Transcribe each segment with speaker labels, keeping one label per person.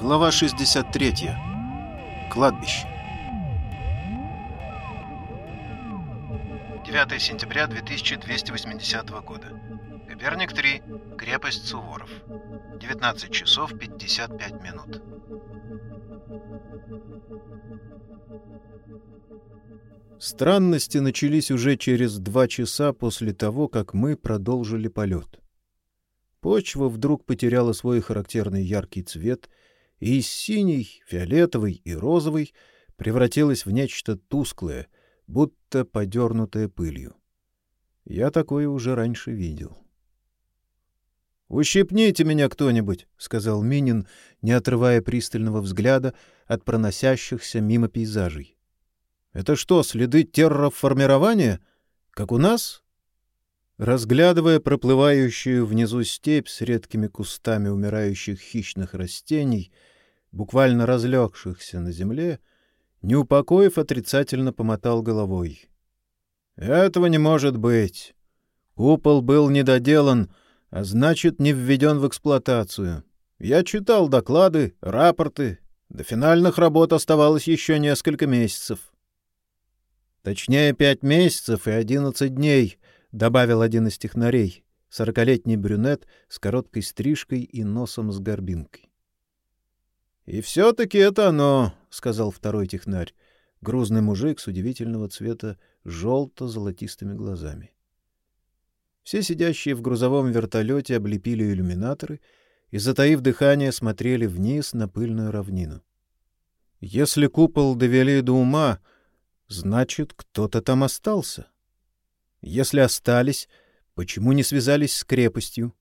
Speaker 1: Глава 63. Кладбище. 9 сентября 2280 года. Коперник 3. Крепость Суворов. 19 часов 55 минут.
Speaker 2: Странности начались уже через два часа после того, как мы продолжили полет. Почва вдруг потеряла свой характерный яркий цвет и из синей, фиолетовой и розовой превратилась в нечто тусклое, будто подернутое пылью. Я такое уже раньше видел. «Ущипните меня кто-нибудь», — сказал Минин, не отрывая пристального взгляда от проносящихся мимо пейзажей. «Это что, следы терраформирования? Как у нас?» Разглядывая проплывающую внизу степь с редкими кустами умирающих хищных растений, буквально разлегшихся на земле, Неупокоев отрицательно помотал головой. «Этого не может быть. Купол был недоделан, а значит, не введен в эксплуатацию. Я читал доклады, рапорты. До финальных работ оставалось еще несколько месяцев. Точнее, пять месяцев и одиннадцать дней, — добавил один из технарей, сорокалетний брюнет с короткой стрижкой и носом с горбинкой. — И все-таки это оно, — сказал второй технарь, грузный мужик с удивительного цвета желто-золотистыми глазами. Все сидящие в грузовом вертолете облепили иллюминаторы и, затаив дыхание, смотрели вниз на пыльную равнину. Если купол довели до ума, значит, кто-то там остался. Если остались, почему не связались с крепостью?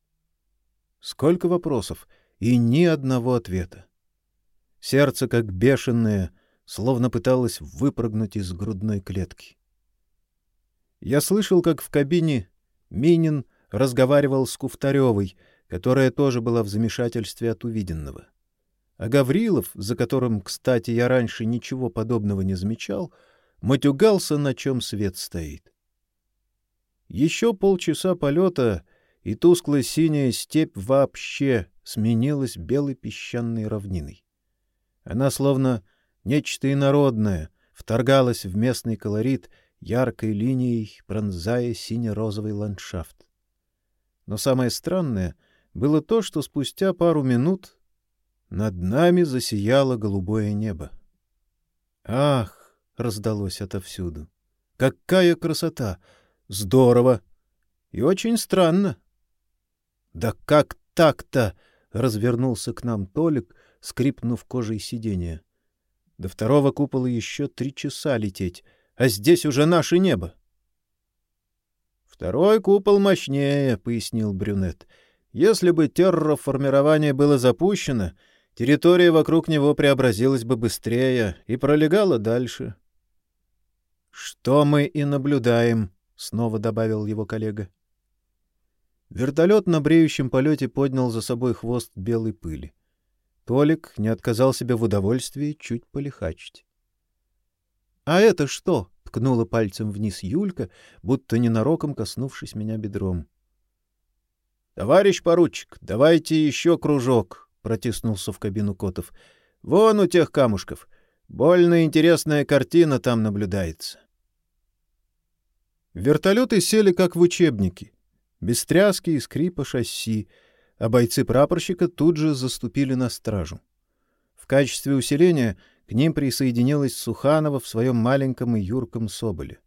Speaker 2: Сколько вопросов и ни одного ответа. Сердце, как бешеное, словно пыталось выпрыгнуть из грудной клетки. Я слышал, как в кабине Минин разговаривал с Куфтаревой, которая тоже была в замешательстве от увиденного. А Гаврилов, за которым, кстати, я раньше ничего подобного не замечал, матюгался, на чем свет стоит. Еще полчаса полета, и тусклая синяя степь вообще сменилась белой песчаной равниной. Она словно нечто инородное вторгалась в местный колорит яркой линией, пронзая сине-розовый ландшафт. Но самое странное было то, что спустя пару минут над нами засияло голубое небо. Ах, раздалось отовсюду. Какая красота! Здорово! И очень странно. Да как так-то? Развернулся к нам Толик, скрипнув кожей сиденья. До второго купола еще три часа лететь, а здесь уже наше небо. Второй купол мощнее, пояснил брюнет. Если бы терраформирование было запущено, территория вокруг него преобразилась бы быстрее и пролегала дальше. Что мы и наблюдаем, снова добавил его коллега. Вертолет на бреющем полете поднял за собой хвост белой пыли. Толик не отказал себе в удовольствии чуть полихачить. — А это что? — ткнула пальцем вниз Юлька, будто ненароком коснувшись меня бедром. — Товарищ поручик, давайте еще кружок, — протиснулся в кабину Котов. — Вон у тех камушков. Больно интересная картина там наблюдается. Вертолеты сели как в учебнике, без тряски и скрипа шасси, а бойцы прапорщика тут же заступили на стражу. В качестве усиления к ним присоединилась Суханова в своем маленьком и юрком соболе.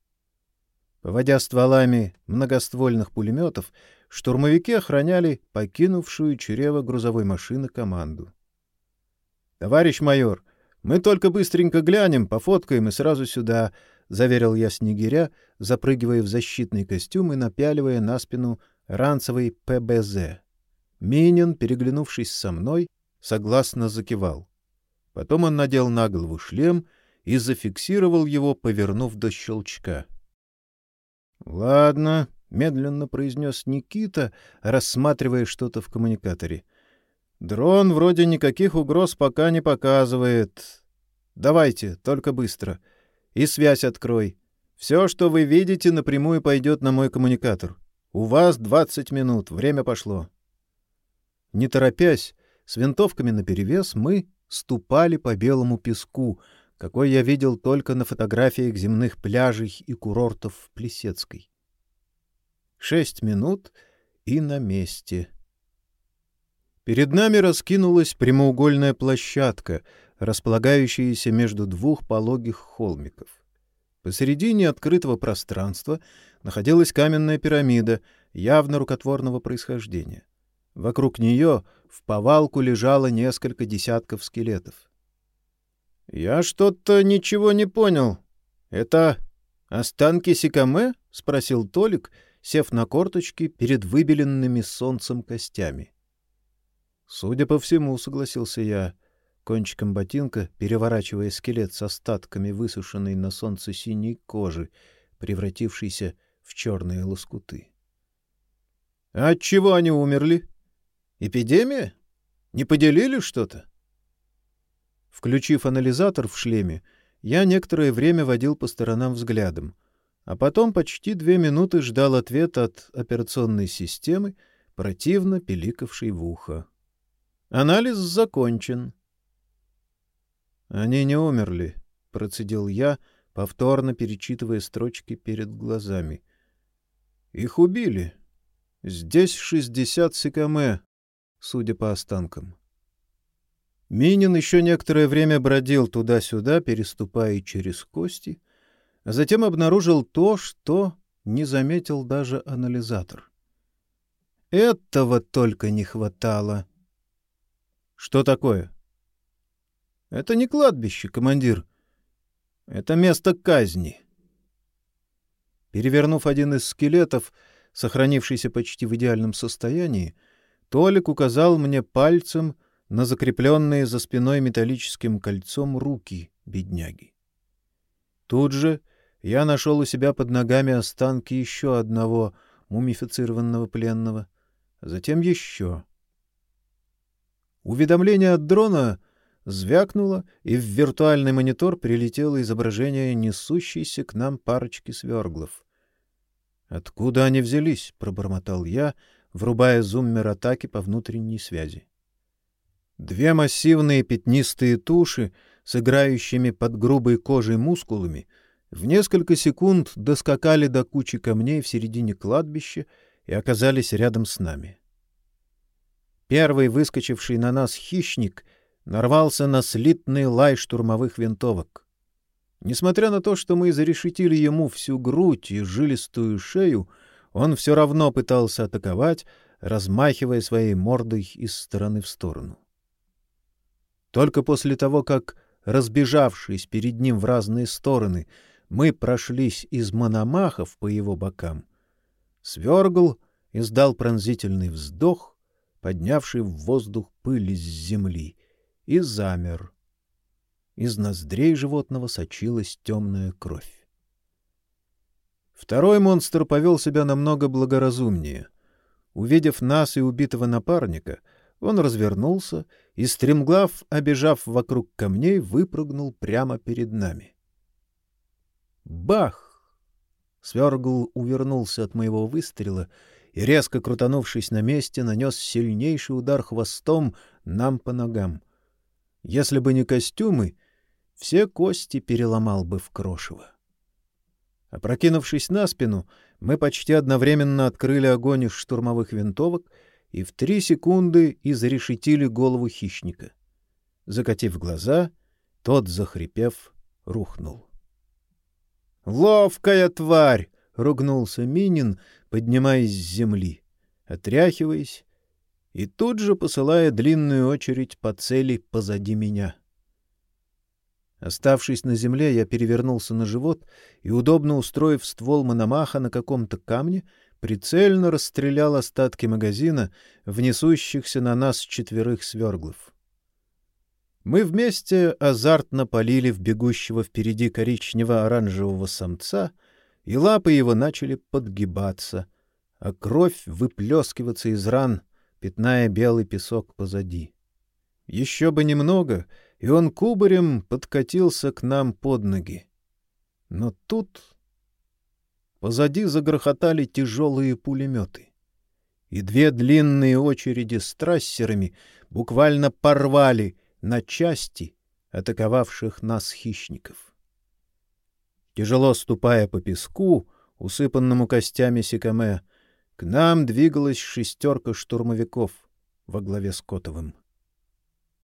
Speaker 2: Поводя стволами многоствольных пулеметов, штурмовики охраняли покинувшую чрево грузовой машины команду. — Товарищ майор, мы только быстренько глянем, пофоткаем и сразу сюда, — заверил я снегиря, запрыгивая в защитный костюм и напяливая на спину ранцевый ПБЗ. Минин, переглянувшись со мной, согласно закивал. Потом он надел на голову шлем и зафиксировал его, повернув до щелчка. — Ладно, — медленно произнес Никита, рассматривая что-то в коммуникаторе. — Дрон вроде никаких угроз пока не показывает. Давайте, только быстро. И связь открой. Все, что вы видите, напрямую пойдет на мой коммуникатор. У вас двадцать минут, время пошло. Не торопясь, с винтовками наперевес, мы ступали по белому песку, какой я видел только на фотографиях земных пляжей и курортов в Плесецкой. Шесть минут и на месте. Перед нами раскинулась прямоугольная площадка, располагающаяся между двух пологих холмиков. Посередине открытого пространства находилась каменная пирамида, явно рукотворного происхождения. Вокруг нее в повалку лежало несколько десятков скелетов. — Я что-то ничего не понял. Это останки Сикаме? — спросил Толик, сев на корточки перед выбеленными солнцем костями. — Судя по всему, — согласился я, — кончиком ботинка переворачивая скелет с остатками высушенной на солнце синей кожи, превратившейся в черные лоскуты. — А от чего они умерли? Эпидемия? Не поделили что-то? Включив анализатор в шлеме, я некоторое время водил по сторонам взглядом, а потом почти две минуты ждал ответа от операционной системы, противно пиликавшей в ухо. Анализ закончен. Они не умерли, процедил я, повторно перечитывая строчки перед глазами. Их убили. Здесь шестьдесят сикаме, судя по останкам. Минин еще некоторое время бродил туда-сюда, переступая через кости, а затем обнаружил то, что не заметил даже анализатор. Этого только не хватало. Что такое? Это не кладбище, командир. Это место казни. Перевернув один из скелетов, сохранившийся почти в идеальном состоянии, Толик указал мне пальцем на закрепленные за спиной металлическим кольцом руки бедняги. Тут же я нашел у себя под ногами останки еще одного мумифицированного пленного, затем еще. Уведомление от дрона Звякнуло, и в виртуальный монитор прилетело изображение несущейся к нам парочки сверглов. «Откуда они взялись?» — пробормотал я, врубая зуммер атаки по внутренней связи. Две массивные пятнистые туши с играющими под грубой кожей мускулами в несколько секунд доскакали до кучи камней в середине кладбища и оказались рядом с нами. Первый выскочивший на нас хищник нарвался на слитный лай штурмовых винтовок. Несмотря на то, что мы зарешетили ему всю грудь и жилистую шею, он все равно пытался атаковать, размахивая своей мордой из стороны в сторону. Только после того, как, разбежавшись перед ним в разные стороны, мы прошлись из мономахов по его бокам, Свергл издал пронзительный вздох, поднявший в воздух пыль из земли, и замер. Из ноздрей животного сочилась темная кровь. Второй монстр повел себя намного благоразумнее. Увидев нас и убитого напарника, он развернулся и, стремглав, обежав вокруг камней, выпрыгнул прямо перед нами. Бах! Свергл увернулся от моего выстрела и, резко крутанувшись на месте, нанес сильнейший удар хвостом нам по ногам — если бы не костюмы, все кости переломал бы в крошево. Опрокинувшись на спину, мы почти одновременно открыли огонь из штурмовых винтовок и в три секунды изрешетили голову хищника. Закатив глаза, тот, захрипев, рухнул. «Ловкая тварь!» — ругнулся Минин, поднимаясь с земли, отряхиваясь и тут же посылая длинную очередь по цели позади меня. Оставшись на земле, я перевернулся на живот и, удобно устроив ствол мономаха на каком-то камне, прицельно расстрелял остатки магазина в на нас четверых сверглов. Мы вместе азартно полили в бегущего впереди коричнево-оранжевого самца, и лапы его начали подгибаться, а кровь выплескиваться из ран — пятная белый песок позади. Еще бы немного, и он кубарем подкатился к нам под ноги. Но тут позади загрохотали тяжелые пулеметы, и две длинные очереди с трассерами буквально порвали на части атаковавших нас хищников. Тяжело ступая по песку, усыпанному костями сикаме, к нам двигалась шестерка штурмовиков во главе с Котовым.